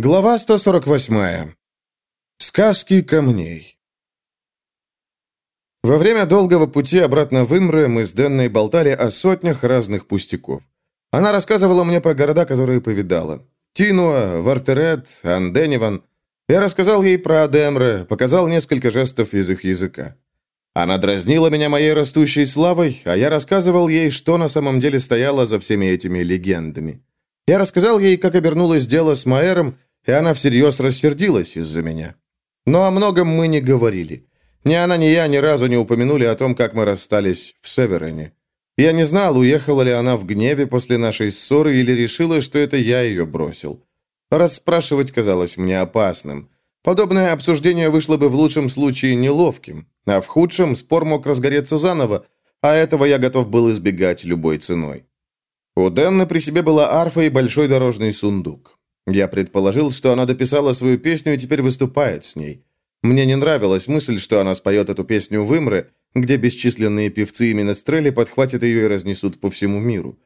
Глава 148. Сказки камней. Во время долгого пути обратно в Имре мы с Денной болтали о сотнях разных пустяков. Она рассказывала мне про города, которые повидала. Тинуа, Вартерет, Андениван. Я рассказал ей про Адемре, показал несколько жестов из их языка. Она дразнила меня моей растущей славой, а я рассказывал ей, что на самом деле стояло за всеми этими легендами. Я рассказал ей, как обернулось дело с Маэром, и она всерьез рассердилась из-за меня. Но о многом мы не говорили. Ни она, ни я ни разу не упомянули о том, как мы расстались в Северене. Я не знал, уехала ли она в гневе после нашей ссоры или решила, что это я ее бросил. Расспрашивать казалось мне опасным. Подобное обсуждение вышло бы в лучшем случае неловким, а в худшем спор мог разгореться заново, а этого я готов был избегать любой ценой. У Дэнны при себе была арфа и большой дорожный сундук. Я предположил, что она дописала свою песню и теперь выступает с ней. Мне не нравилась мысль, что она споет эту песню в Имре, где бесчисленные певцы и минестрели подхватят ее и разнесут по всему миру.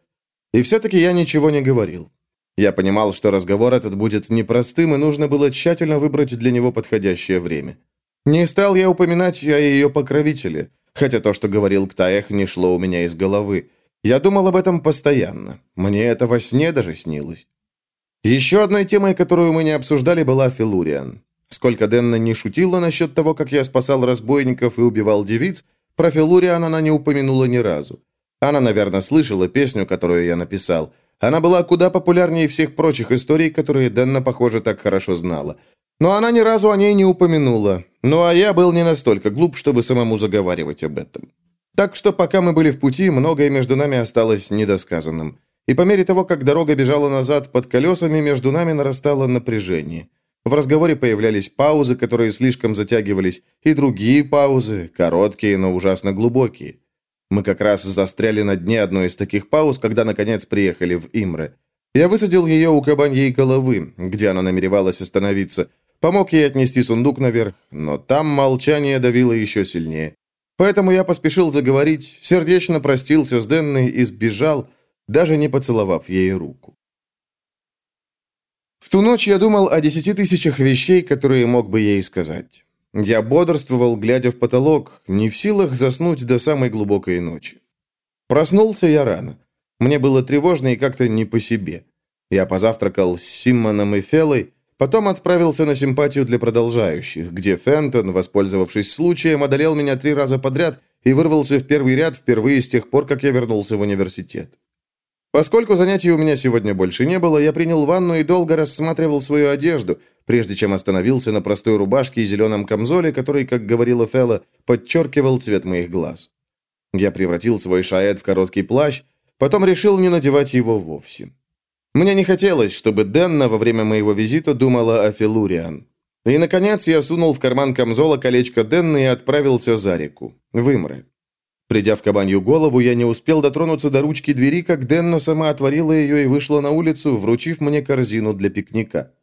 И все-таки я ничего не говорил. Я понимал, что разговор этот будет непростым, и нужно было тщательно выбрать для него подходящее время. Не стал я упоминать о ее покровителе, хотя то, что говорил Ктаях, не шло у меня из головы. Я думал об этом постоянно. Мне это во сне даже снилось. Еще одной темой, которую мы не обсуждали, была Филуриан. Сколько Денна не шутила насчет того, как я спасал разбойников и убивал девиц, про Филуриан она не упомянула ни разу. Она, наверное, слышала песню, которую я написал. Она была куда популярнее всех прочих историй, которые Денна, похоже, так хорошо знала. Но она ни разу о ней не упомянула. Ну а я был не настолько глуп, чтобы самому заговаривать об этом. Так что пока мы были в пути, многое между нами осталось недосказанным. И по мере того, как дорога бежала назад под колесами, между нами нарастало напряжение. В разговоре появлялись паузы, которые слишком затягивались, и другие паузы, короткие, но ужасно глубокие. Мы как раз застряли на дне одной из таких пауз, когда, наконец, приехали в Имре. Я высадил ее у кабаньей головы, где она намеревалась остановиться, помог ей отнести сундук наверх, но там молчание давило еще сильнее. Поэтому я поспешил заговорить, сердечно простился с Денной и сбежал, даже не поцеловав ей руку. В ту ночь я думал о десяти тысячах вещей, которые мог бы ей сказать. Я бодрствовал, глядя в потолок, не в силах заснуть до самой глубокой ночи. Проснулся я рано. Мне было тревожно и как-то не по себе. Я позавтракал с Симмоном и Фелой, Потом отправился на симпатию для продолжающих, где Фентон, воспользовавшись случаем, одолел меня три раза подряд и вырвался в первый ряд впервые с тех пор, как я вернулся в университет. Поскольку занятий у меня сегодня больше не было, я принял ванну и долго рассматривал свою одежду, прежде чем остановился на простой рубашке и зеленом камзоле, который, как говорила Фелла, подчеркивал цвет моих глаз. Я превратил свой шаэт в короткий плащ, потом решил не надевать его вовсе. Мне не хотелось, чтобы Денна во время моего визита думала о Филуриан. И, наконец, я сунул в карман камзола колечко Денны и отправился за реку, в Имре. Придя в кабанью голову, я не успел дотронуться до ручки двери, как Денна сама отворила ее и вышла на улицу, вручив мне корзину для пикника.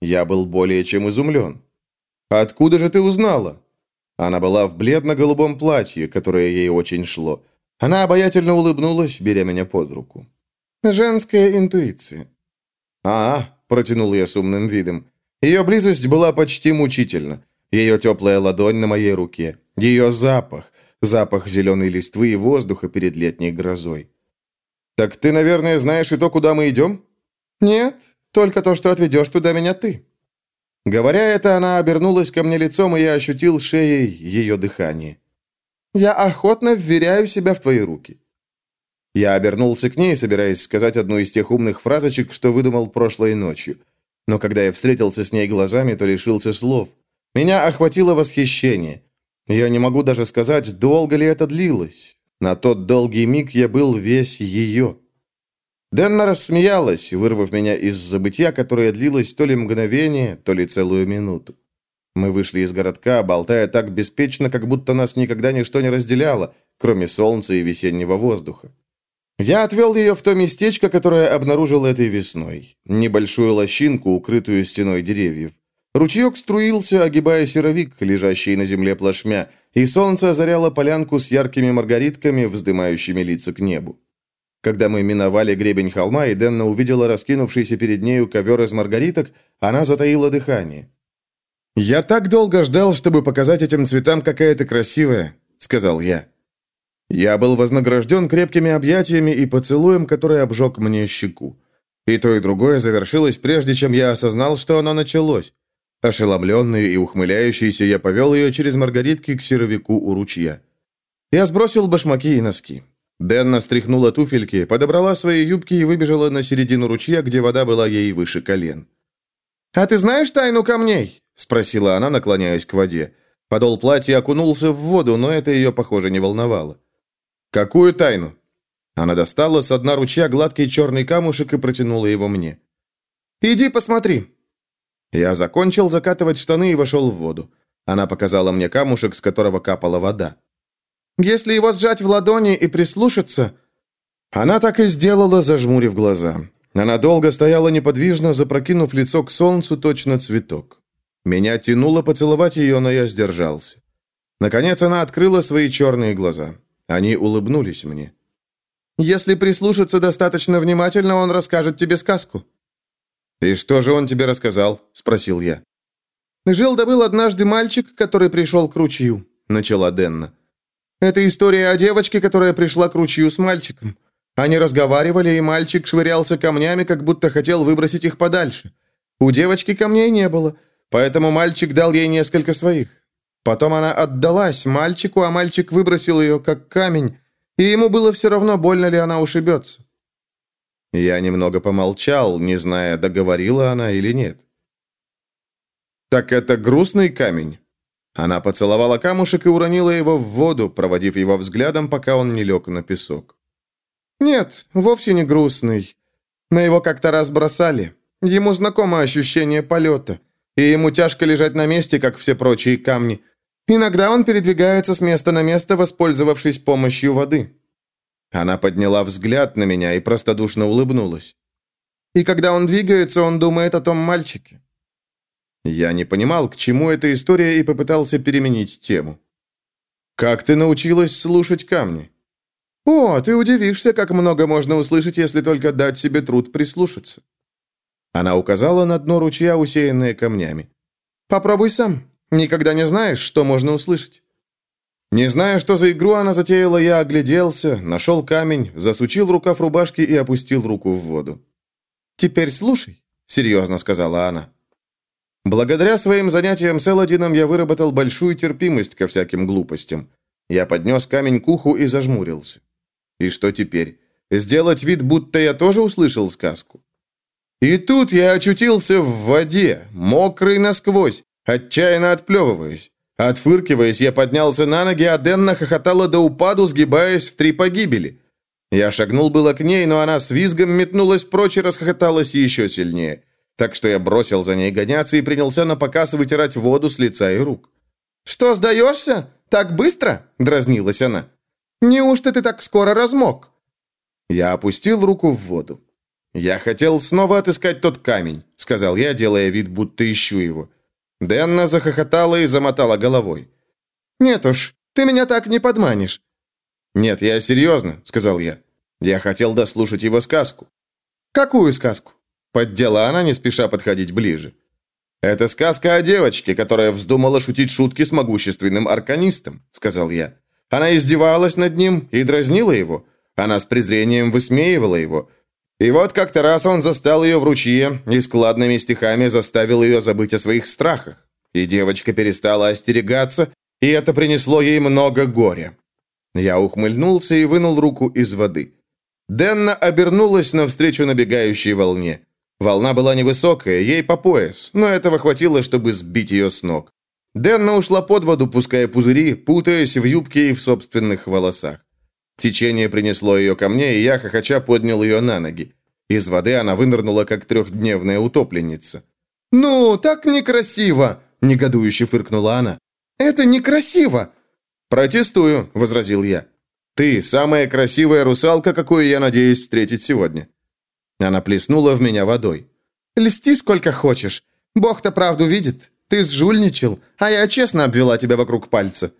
Я был более чем изумлен. «Откуда же ты узнала?» Она была в бледно-голубом платье, которое ей очень шло. Она обаятельно улыбнулась, беря меня под руку. Женская интуиция. «А, — протянул я с умным видом. Ее близость была почти мучительна. Ее теплая ладонь на моей руке. Ее запах. Запах зеленой листвы и воздуха перед летней грозой. «Так ты, наверное, знаешь и то, куда мы идем?» «Нет, только то, что отведешь туда меня ты». Говоря это, она обернулась ко мне лицом, и я ощутил шеей ее дыхание. «Я охотно вверяю себя в твои руки. Я обернулся к ней, собираясь сказать одну из тех умных фразочек, что выдумал прошлой ночью. Но когда я встретился с ней глазами, то лишился слов. Меня охватило восхищение. Я не могу даже сказать, долго ли это длилось. На тот долгий миг я был весь ее. Денна рассмеялась, вырвав меня из забытья, которое длилось то ли мгновение, то ли целую минуту. Мы вышли из городка, болтая так беспечно, как будто нас никогда ничто не разделяло, кроме солнца и весеннего воздуха. Я отвел ее в то местечко, которое обнаружил этой весной. Небольшую лощинку, укрытую стеной деревьев. Ручеек струился, огибая серовик, лежащий на земле плашмя, и солнце озаряло полянку с яркими маргаритками, вздымающими лица к небу. Когда мы миновали гребень холма, и Денна увидела раскинувшийся перед нею ковер из маргариток, она затаила дыхание. «Я так долго ждал, чтобы показать этим цветам, какая ты красивая», — сказал я. Я был вознагражден крепкими объятиями и поцелуем, который обжег мне щеку. И то, и другое завершилось, прежде чем я осознал, что оно началось. Ошеломленный и ухмыляющийся, я повел ее через маргаритки к серовику у ручья. Я сбросил башмаки и носки. Дэнна стряхнула туфельки, подобрала свои юбки и выбежала на середину ручья, где вода была ей выше колен. «А ты знаешь тайну камней?» – спросила она, наклоняясь к воде. Подол платья окунулся в воду, но это ее, похоже, не волновало. «Какую тайну?» Она достала с дна ручья гладкий черный камушек и протянула его мне. «Иди посмотри». Я закончил закатывать штаны и вошел в воду. Она показала мне камушек, с которого капала вода. «Если его сжать в ладони и прислушаться...» Она так и сделала, зажмурив глаза. Она долго стояла неподвижно, запрокинув лицо к солнцу, точно цветок. Меня тянуло поцеловать ее, но я сдержался. Наконец она открыла свои черные глаза. Они улыбнулись мне. «Если прислушаться достаточно внимательно, он расскажет тебе сказку». «И что же он тебе рассказал?» – спросил я. «Жил-да был однажды мальчик, который пришел к ручью», – начала Денна. «Это история о девочке, которая пришла к ручью с мальчиком. Они разговаривали, и мальчик швырялся камнями, как будто хотел выбросить их подальше. У девочки камней не было, поэтому мальчик дал ей несколько своих. Потом она отдалась мальчику, а мальчик выбросил ее, как камень, и ему было все равно, больно ли она ушибется. Я немного помолчал, не зная, договорила она или нет. «Так это грустный камень?» Она поцеловала камушек и уронила его в воду, проводив его взглядом, пока он не лег на песок. «Нет, вовсе не грустный. На его как-то раз бросали. Ему знакомо ощущение полета, и ему тяжко лежать на месте, как все прочие камни. Иногда он передвигается с места на место, воспользовавшись помощью воды». Она подняла взгляд на меня и простодушно улыбнулась. «И когда он двигается, он думает о том мальчике». Я не понимал, к чему эта история, и попытался переменить тему. «Как ты научилась слушать камни?» «О, ты удивишься, как много можно услышать, если только дать себе труд прислушаться». Она указала на дно ручья, усеянное камнями. «Попробуй сам. Никогда не знаешь, что можно услышать». Не зная, что за игру она затеяла, я огляделся, нашел камень, засучил рукав рубашки и опустил руку в воду. «Теперь слушай», — серьезно сказала она. Благодаря своим занятиям с Элодином я выработал большую терпимость ко всяким глупостям. Я поднес камень к уху и зажмурился. И что теперь? Сделать вид, будто я тоже услышал сказку? И тут я очутился в воде, мокрый насквозь, отчаянно отплевываясь. Отфыркиваясь, я поднялся на ноги, а Денна хохотала до упаду, сгибаясь в три погибели. Я шагнул было к ней, но она с визгом метнулась прочь и расхохоталась еще сильнее. Так что я бросил за ней гоняться и принялся на показ вытирать воду с лица и рук. «Что, сдаешься? Так быстро?» – дразнилась она. «Неужто ты так скоро размок?» Я опустил руку в воду. «Я хотел снова отыскать тот камень», — сказал я, делая вид, будто ищу его. Денна захохотала и замотала головой. «Нет уж, ты меня так не подманишь». «Нет, я серьезно», — сказал я. Я хотел дослушать его сказку. «Какую сказку?» Поддела она, не спеша подходить ближе. «Это сказка о девочке, которая вздумала шутить шутки с могущественным арканистом», — сказал я. Она издевалась над ним и дразнила его. Она с презрением высмеивала его. И вот как-то раз он застал ее в ручье и складными стихами заставил ее забыть о своих страхах. И девочка перестала остерегаться, и это принесло ей много горя. Я ухмыльнулся и вынул руку из воды. Денна обернулась навстречу набегающей волне. Волна была невысокая, ей по пояс, но этого хватило, чтобы сбить ее с ног. Денна ушла под воду, пуская пузыри, путаясь в юбке и в собственных волосах. Течение принесло ее ко мне, и я, хохоча, поднял ее на ноги. Из воды она вынырнула, как трехдневная утопленница. «Ну, так некрасиво!» – негодующе фыркнула она. «Это некрасиво!» «Протестую!» – возразил я. «Ты самая красивая русалка, какую я надеюсь встретить сегодня». Она плеснула в меня водой. «Льсти сколько хочешь. Бог-то правду видит. Ты сжульничал, а я честно обвела тебя вокруг пальца».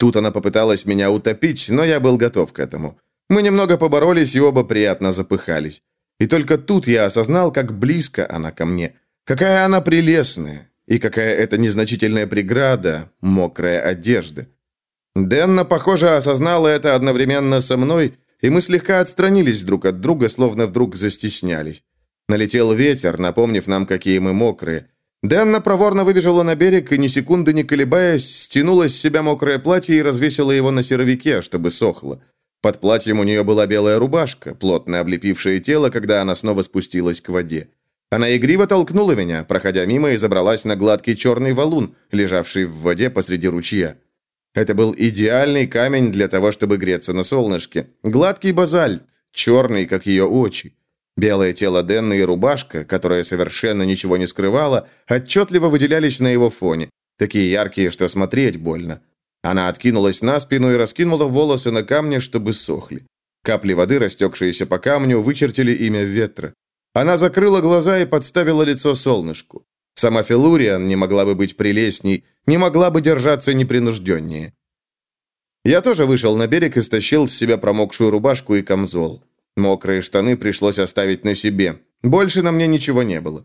Тут она попыталась меня утопить, но я был готов к этому. Мы немного поборолись и оба приятно запыхались. И только тут я осознал, как близко она ко мне, Какая она прелестная, и какая это незначительная преграда, мокрая одежда. Денна, похоже, осознала это одновременно со мной, и мы слегка отстранились друг от друга, словно вдруг застеснялись. Налетел ветер, напомнив нам, какие мы мокрые. Денна проворно выбежала на берег и, ни секунды не колебаясь, стянула с себя мокрое платье и развесила его на серовике, чтобы сохло. Под платьем у нее была белая рубашка, плотно облепившая тело, когда она снова спустилась к воде. Она игриво толкнула меня, проходя мимо и забралась на гладкий черный валун, лежавший в воде посреди ручья. Это был идеальный камень для того, чтобы греться на солнышке. Гладкий базальт, черный, как ее очи. Белое тело Денны и рубашка, которая совершенно ничего не скрывала, отчетливо выделялись на его фоне, такие яркие, что смотреть больно. Она откинулась на спину и раскинула волосы на камне, чтобы сохли. Капли воды, растекшиеся по камню, вычертили имя ветра. Она закрыла глаза и подставила лицо солнышку. Сама Филуриан не могла бы быть прелестней, не могла бы держаться непринужденнее. Я тоже вышел на берег и стащил с себя промокшую рубашку и камзол. Мокрые штаны пришлось оставить на себе. Больше на мне ничего не было.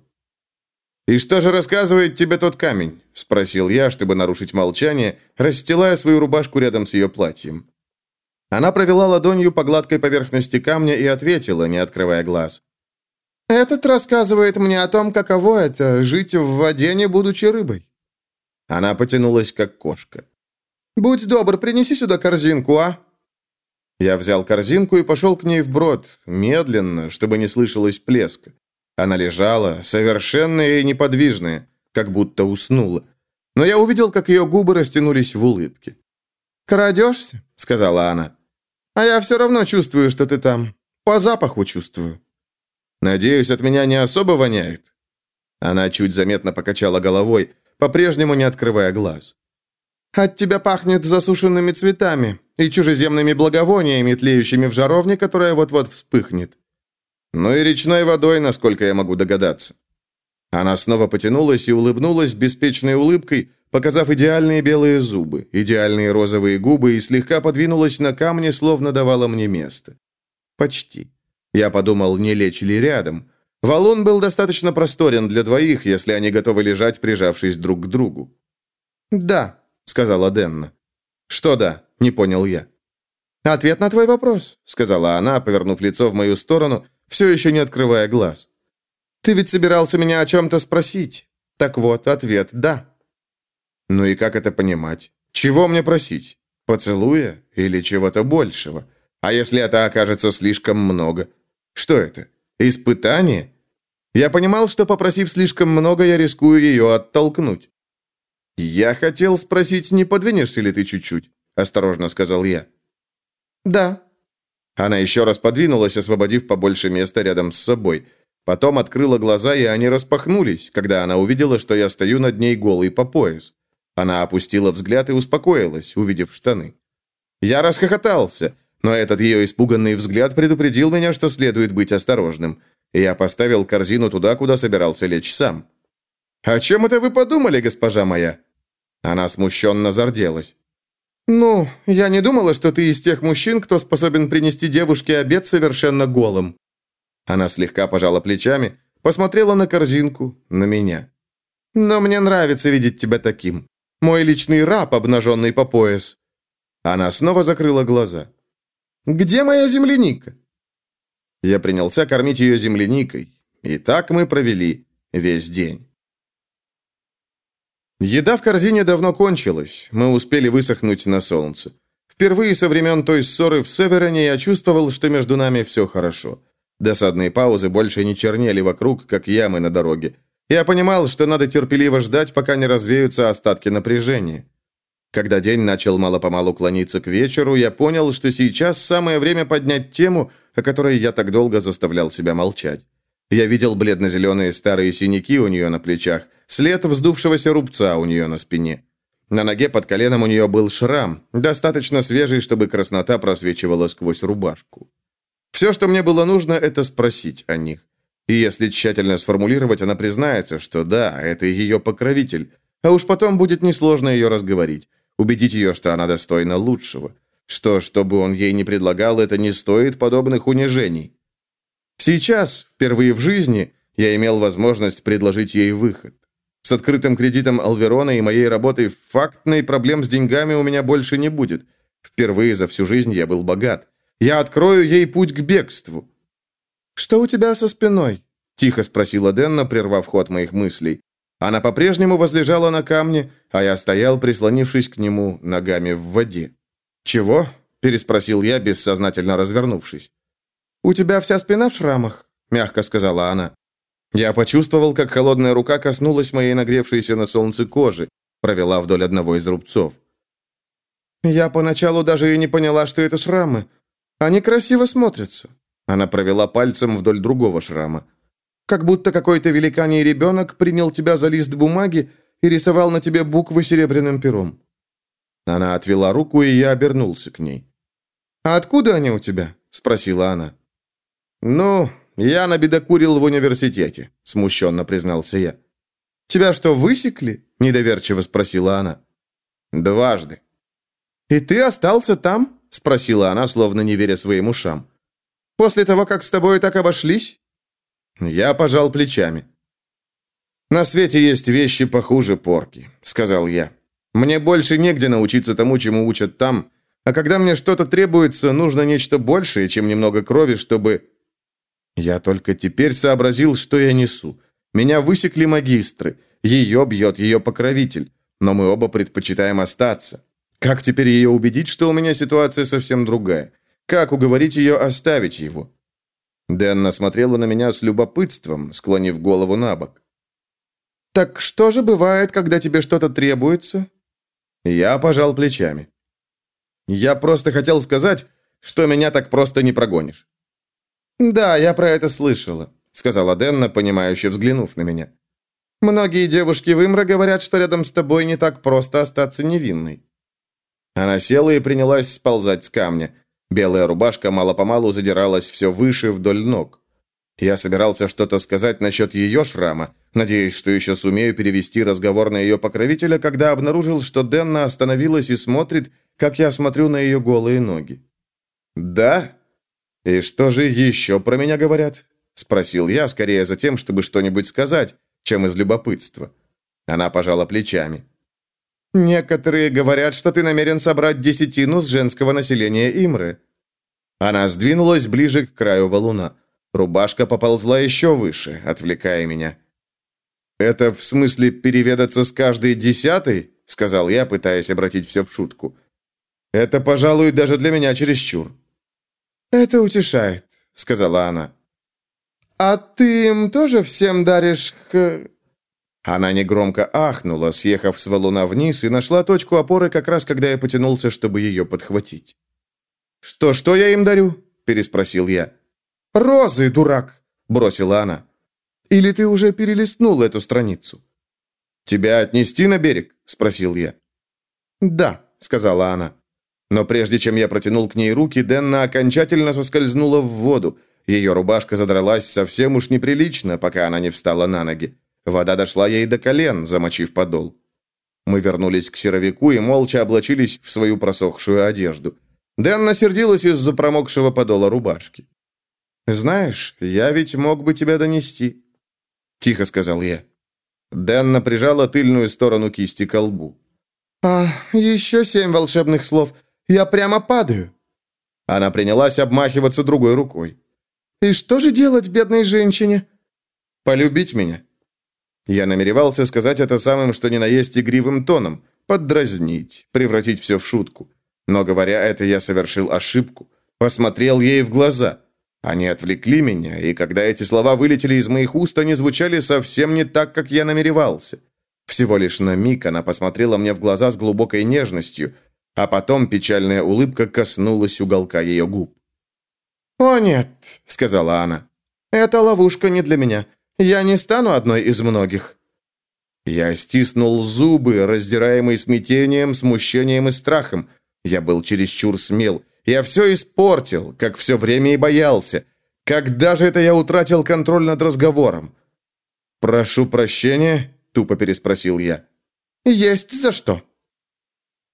«И что же рассказывает тебе тот камень?» – спросил я, чтобы нарушить молчание, расстилая свою рубашку рядом с ее платьем. Она провела ладонью по гладкой поверхности камня и ответила, не открывая глаз. «Этот рассказывает мне о том, каково это – жить в воде, не будучи рыбой». Она потянулась, как кошка. «Будь добр, принеси сюда корзинку, а?» Я взял корзинку и пошел к ней вброд, медленно, чтобы не слышалось плеска. Она лежала, совершенная и неподвижная, как будто уснула. Но я увидел, как ее губы растянулись в улыбке. «Крадешься?» — сказала она. «А я все равно чувствую, что ты там. По запаху чувствую». Надеюсь, от меня не особо воняет?» Она чуть заметно покачала головой, по-прежнему не открывая глаз. «От тебя пахнет засушенными цветами и чужеземными благовониями, тлеющими в жаровне, которая вот-вот вспыхнет. Ну и речной водой, насколько я могу догадаться». Она снова потянулась и улыбнулась беспечной улыбкой, показав идеальные белые зубы, идеальные розовые губы и слегка подвинулась на камне, словно давала мне место. Почти. Я подумал, не лечь ли рядом. Валун был достаточно просторен для двоих, если они готовы лежать, прижавшись друг к другу. «Да», — сказала Денна. «Что да?» — не понял я. «Ответ на твой вопрос», — сказала она, повернув лицо в мою сторону, все еще не открывая глаз. «Ты ведь собирался меня о чем-то спросить. Так вот, ответ «да». «Ну и как это понимать? Чего мне просить? Поцелуя или чего-то большего? А если это окажется слишком много? Что это? Испытание? Я понимал, что, попросив слишком много, я рискую ее оттолкнуть. «Я хотел спросить, не подвинешься ли ты чуть-чуть?» – осторожно сказал я. «Да». Она еще раз подвинулась, освободив побольше места рядом с собой. Потом открыла глаза, и они распахнулись, когда она увидела, что я стою над ней голый по пояс. Она опустила взгляд и успокоилась, увидев штаны. Я расхохотался. Но этот ее испуганный взгляд предупредил меня, что следует быть осторожным. Я поставил корзину туда, куда собирался лечь сам. «О чем это вы подумали, госпожа моя?» Она смущенно зарделась. «Ну, я не думала, что ты из тех мужчин, кто способен принести девушке обед совершенно голым». Она слегка пожала плечами, посмотрела на корзинку, на меня. «Но мне нравится видеть тебя таким. Мой личный раб, обнаженный по пояс». Она снова закрыла глаза. Где моя земляника?» Я принялся кормить ее земляникой, и так мы провели весь день. Еда в корзине давно кончилась, мы успели высохнуть на солнце. Впервые со времен той ссоры в Североне я чувствовал, что между нами все хорошо. Досадные паузы больше не чернели вокруг, как ямы на дороге. Я понимал, что надо терпеливо ждать, пока не развеются остатки напряжения. Когда день начал мало-помалу клониться к вечеру, я понял, что сейчас самое время поднять тему, о которой я так долго заставлял себя молчать. Я видел бледно-зеленые старые синяки у нее на плечах, след вздувшегося рубца у нее на спине. На ноге под коленом у нее был шрам, достаточно свежий, чтобы краснота просвечивала сквозь рубашку. Все, что мне было нужно, это спросить о них. И если тщательно сформулировать, она признается, что да, это ее покровитель, а уж потом будет несложно ее разговорить убедить ее, что она достойна лучшего, что, что бы он ей не предлагал, это не стоит подобных унижений. Сейчас, впервые в жизни, я имел возможность предложить ей выход. С открытым кредитом Алверона и моей работой фактной проблем с деньгами у меня больше не будет. Впервые за всю жизнь я был богат. Я открою ей путь к бегству. «Что у тебя со спиной?» – тихо спросила Денна, прервав ход моих мыслей. Она по-прежнему возлежала на камне, а я стоял, прислонившись к нему ногами в воде. «Чего?» – переспросил я, бессознательно развернувшись. «У тебя вся спина в шрамах?» – мягко сказала она. Я почувствовал, как холодная рука коснулась моей нагревшейся на солнце кожи, провела вдоль одного из рубцов. «Я поначалу даже и не поняла, что это шрамы. Они красиво смотрятся». Она провела пальцем вдоль другого шрама. «Как будто какой-то великаний ребенок принял тебя за лист бумаги и рисовал на тебе буквы серебряным пером». Она отвела руку, и я обернулся к ней. «А откуда они у тебя?» – спросила она. «Ну, я набедокурил в университете», – смущенно признался я. «Тебя что, высекли?» – недоверчиво спросила она. «Дважды». «И ты остался там?» – спросила она, словно не веря своим ушам. «После того, как с тобой так обошлись?» Я пожал плечами. «На свете есть вещи похуже порки», – сказал я. «Мне больше негде научиться тому, чему учат там, а когда мне что-то требуется, нужно нечто большее, чем немного крови, чтобы я только теперь сообразил, что я несу. Меня высекли магистры. Ее бьет ее покровитель. Но мы оба предпочитаем остаться. Как теперь ее убедить, что у меня ситуация совсем другая? Как уговорить ее оставить его? Дэнна смотрела на меня с любопытством, склонив голову на бок. «Так что же бывает, когда тебе что-то требуется?» Я пожал плечами. «Я просто хотел сказать, что меня так просто не прогонишь. «Да, я про это слышала», — сказала Денна, понимающе взглянув на меня. «Многие девушки в Имра говорят, что рядом с тобой не так просто остаться невинной». Она села и принялась сползать с камня. Белая рубашка мало-помалу задиралась все выше вдоль ног. Я собирался что-то сказать насчет ее шрама, надеясь, что еще сумею перевести разговор на ее покровителя, когда обнаружил, что Денна остановилась и смотрит, как я смотрю на ее голые ноги. «Да?» «И что же еще про меня говорят?» – спросил я, скорее за тем, чтобы что-нибудь сказать, чем из любопытства. Она пожала плечами. «Некоторые говорят, что ты намерен собрать десятину с женского населения Имры». Она сдвинулась ближе к краю валуна. Рубашка поползла еще выше, отвлекая меня. «Это в смысле переведаться с каждой десятой?» – сказал я, пытаясь обратить все в шутку. «Это, пожалуй, даже для меня чересчур». «Это утешает», — сказала она. «А ты им тоже всем даришь к...» Она негромко ахнула, съехав с валуна вниз, и нашла точку опоры как раз, когда я потянулся, чтобы ее подхватить. «Что, что я им дарю?» – переспросил я. «Розы, дурак!» – бросила она. «Или ты уже перелистнул эту страницу?» «Тебя отнести на берег?» – спросил я. «Да», – сказала она. Но прежде чем я протянул к ней руки, Денна окончательно соскользнула в воду. Ее рубашка задралась совсем уж неприлично, пока она не встала на ноги. Вода дошла ей до колен, замочив подол. Мы вернулись к серовику и молча облачились в свою просохшую одежду. Денна сердилась из-за промокшего подола рубашки. «Знаешь, я ведь мог бы тебя донести», — тихо сказал я. Денна прижала тыльную сторону кисти к лбу. «А, еще семь волшебных слов. Я прямо падаю». Она принялась обмахиваться другой рукой. «И что же делать, бедной женщине?» «Полюбить меня». Я намеревался сказать это самым, что ни на есть игривым тоном, поддразнить, превратить все в шутку. Но, говоря это, я совершил ошибку. Посмотрел ей в глаза. Они отвлекли меня, и когда эти слова вылетели из моих уст, они звучали совсем не так, как я намеревался. Всего лишь на миг она посмотрела мне в глаза с глубокой нежностью, а потом печальная улыбка коснулась уголка ее губ. «О нет», — сказала она, — «эта ловушка не для меня. Я не стану одной из многих». Я стиснул зубы, раздираемый смятением, смущением и страхом. Я был чересчур смел. Я все испортил, как все время и боялся. Когда же это я утратил контроль над разговором? «Прошу прощения», — тупо переспросил я. «Есть за что»,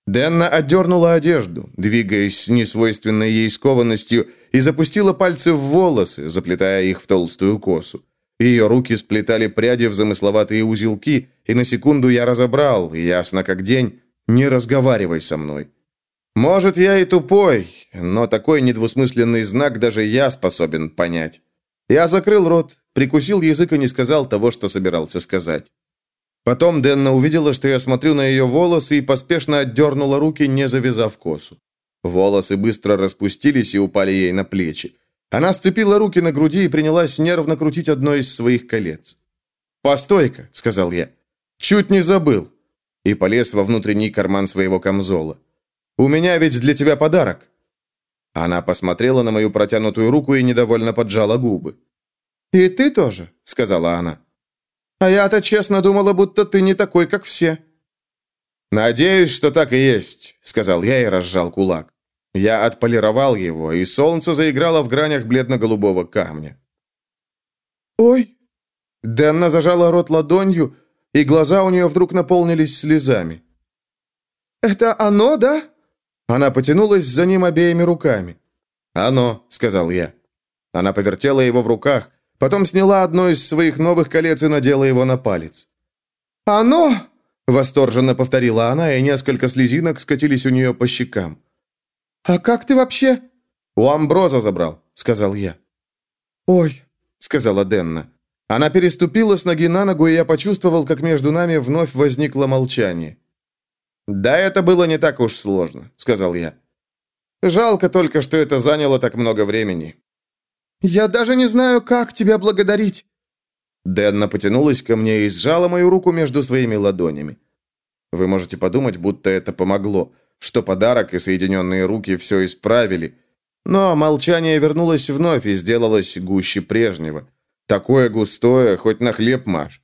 Дэнна отдернула одежду, двигаясь несвойственной ей скованностью, и запустила пальцы в волосы, заплетая их в толстую косу. Ее руки сплетали пряди в замысловатые узелки, и на секунду я разобрал, ясно как день, не разговаривай со мной. Может, я и тупой, но такой недвусмысленный знак даже я способен понять. Я закрыл рот, прикусил язык и не сказал того, что собирался сказать. Потом Денна увидела, что я смотрю на ее волосы и поспешно отдернула руки, не завязав косу. Волосы быстро распустились и упали ей на плечи. Она сцепила руки на груди и принялась нервно крутить одно из своих колец. «Постой-ка», — сказал я. «Чуть не забыл». И полез во внутренний карман своего камзола. «У меня ведь для тебя подарок». Она посмотрела на мою протянутую руку и недовольно поджала губы. «И ты тоже», — сказала она. «А я-то честно думала, будто ты не такой, как все». «Надеюсь, что так и есть», — сказал я и разжал кулак. Я отполировал его, и солнце заиграло в гранях бледно-голубого камня. «Ой!» Дэнна зажала рот ладонью, и глаза у нее вдруг наполнились слезами. «Это оно, да?» Она потянулась за ним обеими руками. «Оно», — сказал я. Она повертела его в руках, потом сняла одно из своих новых колец и надела его на палец. «Оно!» — восторженно повторила она, и несколько слезинок скатились у нее по щекам. «А как ты вообще?» «У Амброза забрал», — сказал я. «Ой», — сказала Денна. Она переступила с ноги на ногу, и я почувствовал, как между нами вновь возникло молчание. «Да это было не так уж сложно», — сказал я. «Жалко только, что это заняло так много времени». «Я даже не знаю, как тебя благодарить». Денна потянулась ко мне и сжала мою руку между своими ладонями. Вы можете подумать, будто это помогло что подарок и соединенные руки все исправили. Но молчание вернулось вновь и сделалось гуще прежнего. Такое густое, хоть на хлеб маш.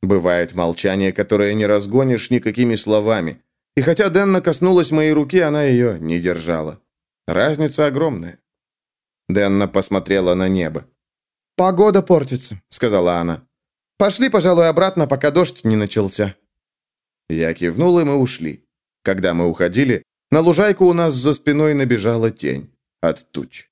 Бывает молчание, которое не разгонишь никакими словами. И хотя Денна коснулась моей руки, она ее не держала. Разница огромная. Денна посмотрела на небо. «Погода портится», — сказала она. «Пошли, пожалуй, обратно, пока дождь не начался». Я кивнул, и мы ушли. Когда мы уходили, на лужайку у нас за спиной набежала тень от туч.